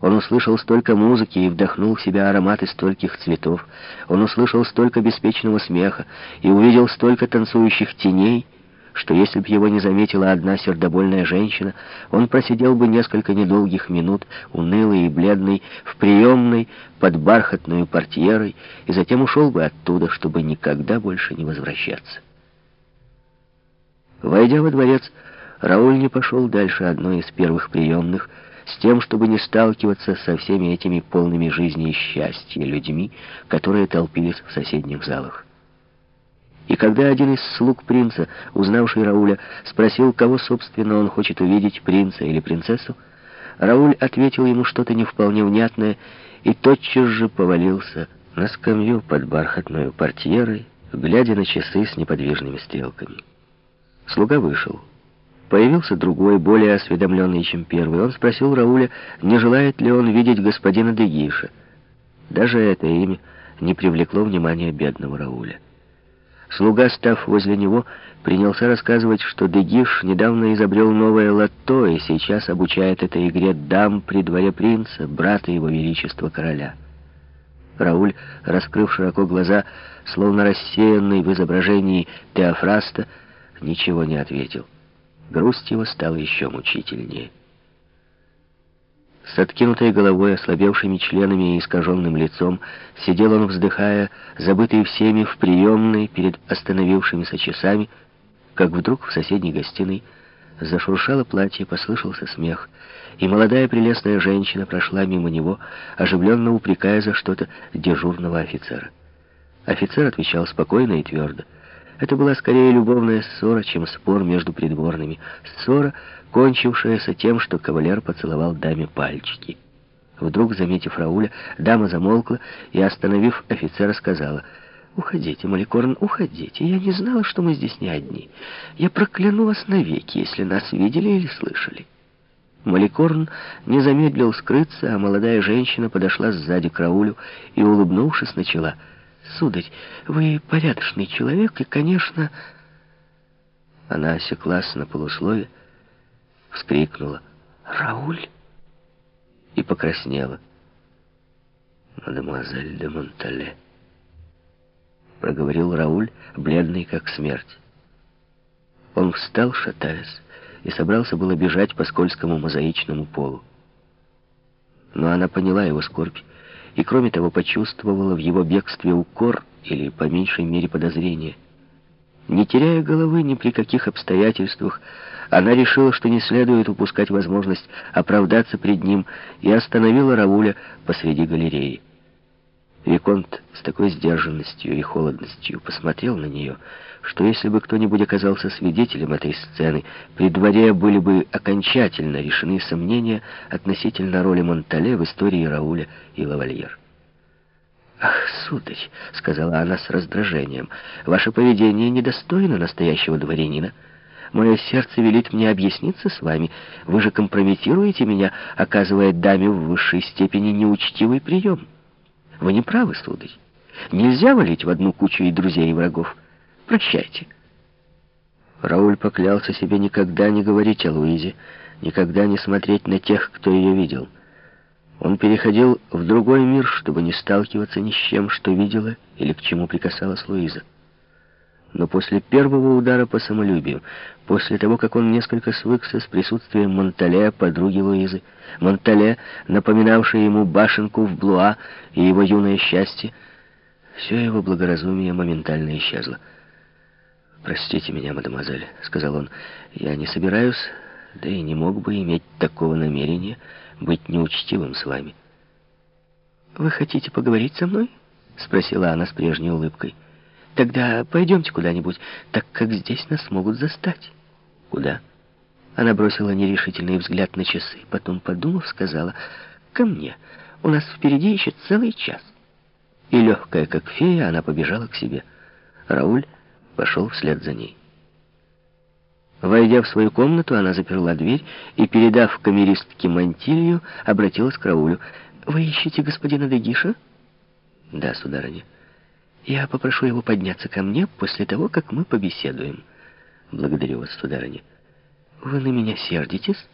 Он услышал столько музыки и вдохнул в себя ароматы стольких цветов. Он услышал столько беспечного смеха и увидел столько танцующих теней, что если б его не заметила одна сердобольная женщина, он просидел бы несколько недолгих минут, унылый и бледный, в приемной, под бархатную портьерой, и затем ушел бы оттуда, чтобы никогда больше не возвращаться. Войдя во дворец, Рауль не пошел дальше одной из первых приемных, с тем, чтобы не сталкиваться со всеми этими полными жизни и счастья людьми, которые толпились в соседних залах. И когда один из слуг принца, узнавший Рауля, спросил, кого, собственно, он хочет увидеть, принца или принцессу, Рауль ответил ему что-то не вполне внятное и тотчас же повалился на скамью под бархатной портьерой, глядя на часы с неподвижными стрелками. Слуга вышел. Появился другой, более осведомленный, чем первый. Он спросил Рауля, не желает ли он видеть господина Дегиша. Даже это имя не привлекло внимания бедного Рауля. Слуга, став возле него, принялся рассказывать, что Дегиш недавно изобрел новое лото и сейчас обучает этой игре дам при дворе принца, брата его величества короля. Рауль, раскрыв широко глаза, словно рассеянный в изображении Теофраста, ничего не ответил. Грусть его стала еще мучительнее. С откинутой головой, ослабевшими членами и искаженным лицом, сидел он, вздыхая, забытый всеми в приемной перед остановившимися часами, как вдруг в соседней гостиной зашуршало платье, послышался смех, и молодая прелестная женщина прошла мимо него, оживленно упрекая за что-то дежурного офицера. Офицер отвечал спокойно и твердо. Это была скорее любовная ссора, чем спор между придворными. Ссора, кончившаяся тем, что кавалер поцеловал даме пальчики. Вдруг, заметив Рауля, дама замолкла и, остановив офицера, сказала, «Уходите, Маликорн, уходите. Я не знала, что мы здесь не одни. Я прокляну вас навеки, если нас видели или слышали». Маликорн не замедлил скрыться, а молодая женщина подошла сзади к Раулю и, улыбнувшись, начала — Сударь, вы порядочный человек, и, конечно...» Она осеклась на полуслове, вскрикнула «Рауль!» и покраснела. «Мадемуазель де Монтале», — проговорил Рауль, бледный как смерть. Он встал, шатаясь, и собрался было бежать по скользкому мозаичному полу. Но она поняла его скорбь и, кроме того, почувствовала в его бегстве укор или, по меньшей мере, подозрение. Не теряя головы ни при каких обстоятельствах, она решила, что не следует упускать возможность оправдаться пред ним, и остановила Рауля посреди галереи. Виконт с такой сдержанностью и холодностью посмотрел на нее, что если бы кто-нибудь оказался свидетелем этой сцены, при дворе были бы окончательно решены сомнения относительно роли Монтале в истории Рауля и Лавальер. «Ах, сударь», — сказала она с раздражением, — «ваше поведение недостойно настоящего дворянина. Мое сердце велит мне объясниться с вами. Вы же компрометируете меня, оказывая даме в высшей степени неучтивый прием». Вы не правы, сударь. Нельзя валить в одну кучу и друзей, и врагов. Прощайте. Рауль поклялся себе никогда не говорить о Луизе, никогда не смотреть на тех, кто ее видел. Он переходил в другой мир, чтобы не сталкиваться ни с чем, что видела или к чему прикасалась Луиза. Но после первого удара по самолюбию, после того, как он несколько свыкся с присутствием Монтале, подруги Луизы, Монтале, напоминавшей ему башенку в Блуа и его юное счастье, все его благоразумие моментально исчезло. «Простите меня, мадемуазель», — сказал он, — «я не собираюсь, да и не мог бы иметь такого намерения быть неучтивым с вами». «Вы хотите поговорить со мной?» — спросила она с прежней улыбкой. Тогда пойдемте куда-нибудь, так как здесь нас могут застать. Куда? Она бросила нерешительный взгляд на часы, потом, подумав, сказала, ко мне. У нас впереди еще целый час. И легкая, как фея, она побежала к себе. Рауль пошел вслед за ней. Войдя в свою комнату, она заперла дверь и, передав камеристке мантилью, обратилась к Раулю. «Вы ищете господина Дегиша?» «Да, сударыня». Я попрошу его подняться ко мне после того, как мы побеседуем. Благодарю вас, сударыня. Вы на меня сердитесь?